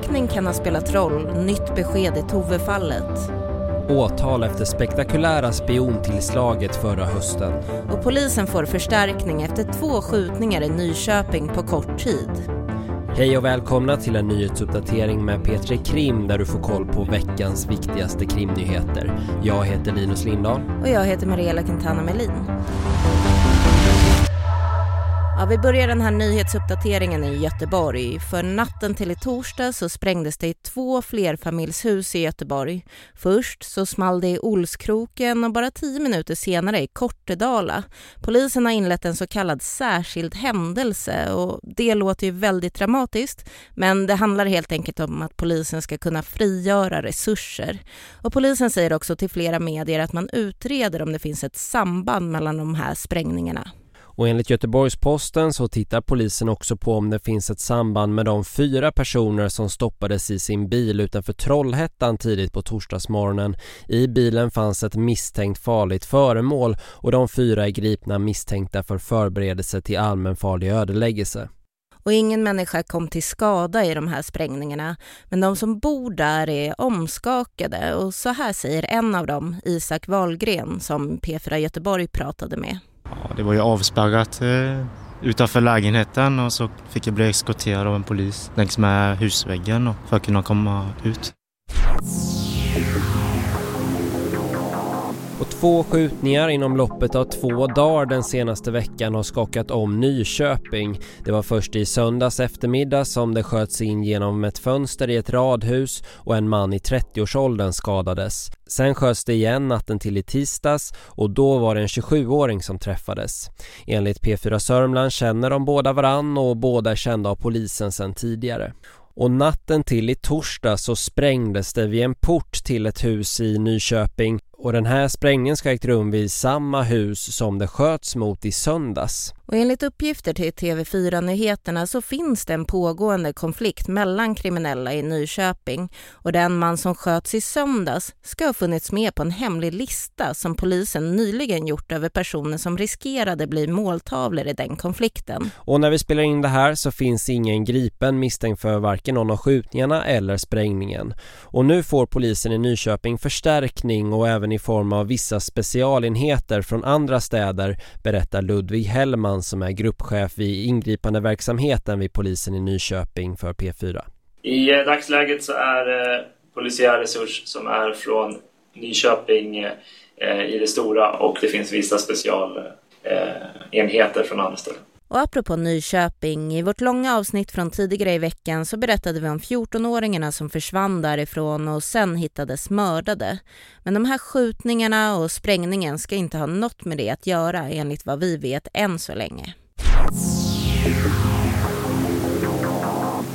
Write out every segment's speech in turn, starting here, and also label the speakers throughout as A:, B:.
A: förstärkning kan ha spelat roll, nytt besked i Tove-fallet.
B: Åtal efter spektakulära spiontillslaget förra hösten.
A: Och polisen får förstärkning efter två skjutningar i Nyköping på kort tid.
B: Hej och välkomna till en nyhetsuppdatering med Petri Krim där du får koll på veckans viktigaste krimnyheter. Jag heter Linus Lindahl.
A: Och jag heter Mariella Quintana Melin. Ja, vi börjar den här nyhetsuppdateringen i Göteborg. För natten till i torsdag så sprängdes det i två flerfamiljshus i Göteborg. Först så small det i Olskroken och bara tio minuter senare i Kortedala. Polisen har inlett en så kallad särskild händelse och det låter ju väldigt dramatiskt men det handlar helt enkelt om att polisen ska kunna frigöra resurser. Och polisen säger också till flera medier att man utreder om det finns ett samband mellan de här sprängningarna.
B: Och enligt Göteborgs-Posten så tittar polisen också på om det finns ett samband med de fyra personer som stoppades i sin bil utanför Trollhättan tidigt på torsdagsmorgonen. I bilen fanns ett misstänkt farligt föremål och de fyra är gripna misstänkta för förberedelse till allmänfarlig ödeläggelse.
A: Och ingen människa kom till skada i de här sprängningarna. Men de som bor där är omskakade och så här säger en av dem, Isak Wahlgren, som P4 Göteborg pratade med.
C: Ja, det var ju avspärrat eh, utanför lägenheten och så fick jag bli eskorterad av en polis längs med husväggen för att kunna komma ut.
B: Och två skjutningar inom loppet av två dagar den senaste veckan har skakat om Nyköping. Det var först i söndags eftermiddag som det sköts in genom ett fönster i ett radhus och en man i 30-årsåldern skadades. Sen sköts det igen natten till i tisdags och då var det en 27-åring som träffades. Enligt P4 Sörmland känner de båda varann och båda är kända av polisen sedan tidigare. Och natten till i torsdag så sprängdes det vid en port till ett hus i Nyköping och den här sprängningen ska ha ägt rum vid samma hus som det sköts mot i söndags.
A: Och enligt uppgifter till TV4-nyheterna så finns det en pågående konflikt mellan kriminella i Nyköping och den man som sköts i söndags ska ha funnits med på en hemlig lista som polisen nyligen gjort över personer som riskerade bli måltavlor i den konflikten.
B: Och när vi spelar in det här så finns ingen gripen misstänkt för varken någon av skjutningarna eller sprängningen. Och nu får polisen i Nyköping förstärkning och även i form av vissa specialenheter från andra städer berättar Ludvig Hellman som är gruppchef vid ingripande verksamheten vid polisen i Nyköping för P4.
D: I eh, dagsläget så är det polisiär resurs som är från Nyköping eh, i det stora och det finns vissa specialenheter eh, från andra ställen.
A: Och apropå Nyköping, i vårt långa avsnitt från tidigare i veckan så berättade vi om 14-åringarna som försvann därifrån och sen hittades mördade. Men de här skjutningarna och sprängningen ska inte ha något med det att göra enligt vad vi vet än så länge.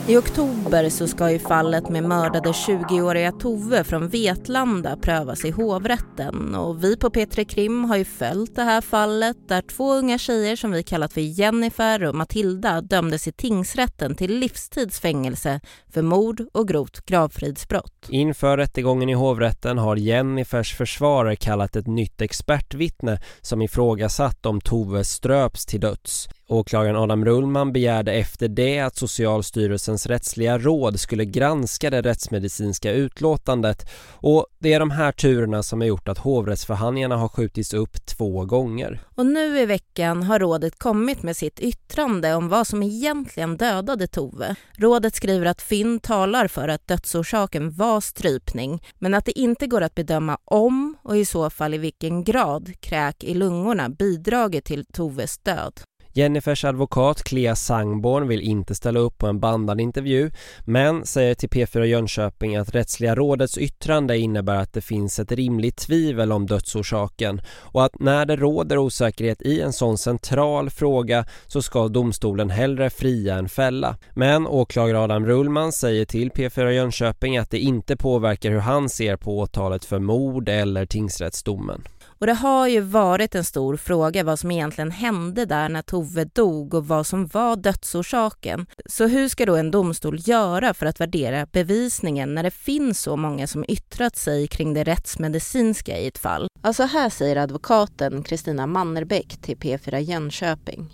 A: I oktober så ska ju fallet med mördade 20-åriga Tove från Vetlanda prövas i hovrätten och vi på P3 Krim har ju följt det här fallet där två unga tjejer som vi kallat för Jennifer och Matilda dömdes i tingsrätten till livstidsfängelse för mord och grovt gravfridsbrott.
B: Inför rättegången i hovrätten har Jennifers försvarare kallat ett nytt expertvittne som ifrågasatt om Tove ströps till döds. Åklagaren Adam Rullman begärde efter det att Socialstyrelsens rättsliga råd skulle granska det rättsmedicinska utlåtandet och det är de här turerna som har gjort att hovrättsförhandlingarna har skjutits upp två gånger.
A: Och nu i veckan har rådet kommit med sitt yttrande om vad som egentligen dödade Tove. Rådet skriver att Finn talar för att dödsorsaken var strypning men att det inte går att bedöma om och i så fall i vilken grad kräk i lungorna bidragit till Toves död.
B: Jennifers advokat Clea Sangborn vill inte ställa upp på en bandad intervju men säger till P4 Jönköping att rättsliga rådets yttrande innebär att det finns ett rimligt tvivel om dödsorsaken och att när det råder osäkerhet i en sån central fråga så ska domstolen hellre fria än fälla. Men åklagare Adam Rullman säger till P4 Jönköping att det inte påverkar hur han ser på åtalet för mord eller tingsrättsdomen.
A: Och det har ju varit en stor fråga vad som egentligen hände där när Tove dog och vad som var dödsorsaken. Så hur ska då en domstol göra för att värdera bevisningen när det finns så många som yttrat sig kring det rättsmedicinska i ett fall? Alltså här säger advokaten Kristina Mannerbäck till P4 Jönköping.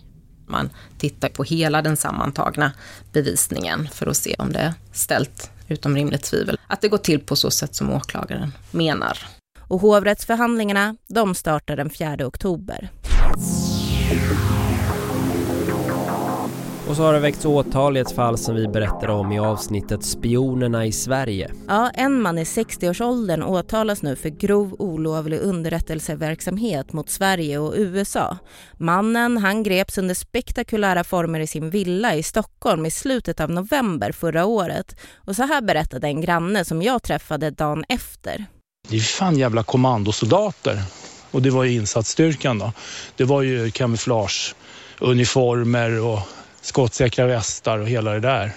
E: Man tittar på hela den sammantagna bevisningen för att se om det är ställt utom rimligt tvivel, att det går till på så sätt som åklagaren menar.
A: Och hovrättsförhandlingarna, de startar den 4 oktober.
B: Och så har det väckts åtal i ett fall som vi berättade om i avsnittet Spionerna i Sverige.
A: Ja, en man i 60-årsåldern åtalas nu för grov olovlig underrättelseverksamhet mot Sverige och USA. Mannen han greps under spektakulära former i sin villa i Stockholm i slutet av november förra året. Och så här berättade en granne som jag träffade dagen efter.
F: Det är fan jävla kommandosoldater. Och det var ju insatsstyrkan då. Det var ju kamouflage, uniformer och skottsäkra västar och hela det där.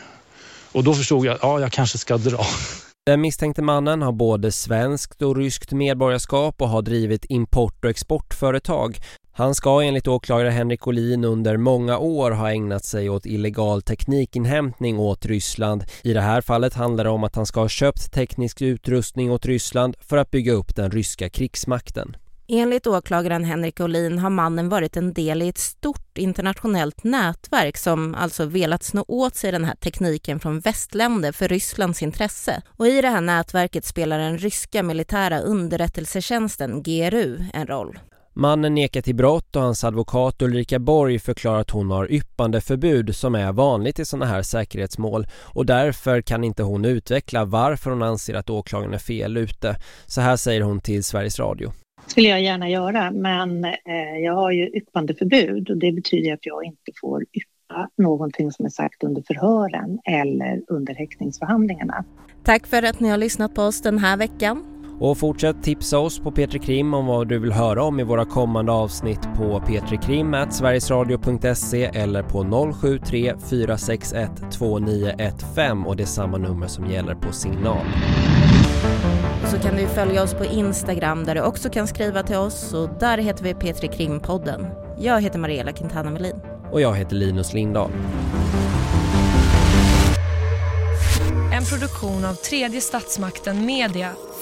F: Och då förstod jag att ja, jag kanske ska dra.
B: Den misstänkte mannen har både svenskt och ryskt medborgarskap och har drivit import- och exportföretag. Han ska enligt åklagare Henrik Olin under många år ha ägnat sig åt illegal teknikinhämtning åt Ryssland. I det här fallet handlar det om att han ska ha köpt teknisk utrustning åt Ryssland för att bygga upp den ryska krigsmakten.
A: Enligt åklagaren Henrik Olin har mannen varit en del i ett stort internationellt nätverk som alltså velat sno åt sig den här tekniken från västländer för Rysslands intresse. Och i det här nätverket spelar den ryska militära underrättelsetjänsten GRU en roll.
B: Mannen nekar till brott och hans advokat Ulrika Borg förklarar att hon har yppande förbud som är vanligt i sådana här säkerhetsmål och därför kan inte hon utveckla varför hon anser att åklagaren är fel ute. Så här säger hon till Sveriges Radio
G: skulle jag gärna göra, men eh, jag har ju yppandeförbud och det betyder att jag inte får yppa någonting som är sagt under förhören eller under häktningsförhandlingarna.
A: Tack för att ni har lyssnat på oss den här veckan.
B: Och fortsätt tipsa oss på Petri Krim om vad du vill höra om i våra kommande avsnitt på petrikrim.sverigesradio.se eller på 073 461 2915 och det är samma nummer som gäller på signal.
A: Och så kan du följa oss på Instagram där du också kan skriva till oss och där heter vi Petri Krimpodden. Jag heter Mariella Quintana Melin.
B: Och jag heter Linus Lindahl.
H: En produktion av tredje statsmakten Media